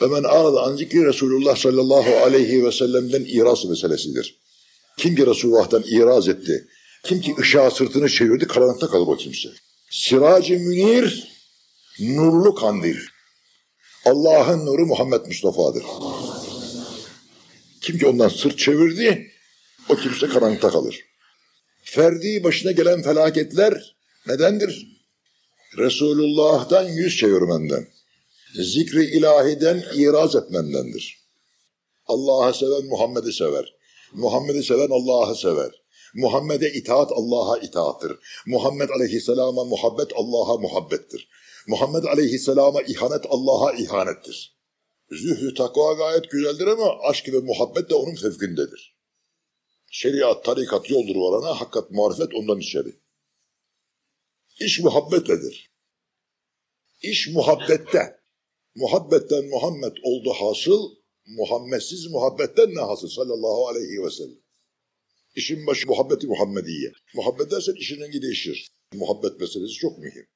Ve men arada an zikri Resulullah sallallahu aleyhi ve sellem'den iraz meselesidir. Kim ki Resulullah'tan iraz etti, kim ki ışığa sırtını çevirdi, karanlıkta kalır o kimse. Siracı münir, nurlu kandil. Allah'ın nuru Muhammed Mustafa'dır. Kim ki ondan sırt çevirdi, o kimse karanlıkta kalır. Ferdi başına gelen felaketler nedendir? Resulullah'tan yüz çevirmenden, zikri ilahiden iraz etmendendir. Allah'ı seven Muhammed'i sever. Muhammed'i seven Allah'ı sever. Muhammed'e itaat Allah'a itaattır. Muhammed aleyhisselama muhabbet Allah'a muhabbettir. Muhammed aleyhisselama ihanet Allah'a ihanettir. Zühdü takva gayet güzeldir ama aşk ve muhabbet de onun fevkindedir. Şeriat, tarikat yoldur varana, hakikat, marifet ondan içeri. İş muhabbetledir. İş muhabbette. Muhabbetten Muhammed oldu hasıl, Muhammedsiz muhabbetten ne hasıl sallallahu aleyhi ve sellem. İşin başı muhabbeti Muhammediye. Muhabbet dersen işin rengi değişir. Muhabbet meselesi çok mühim.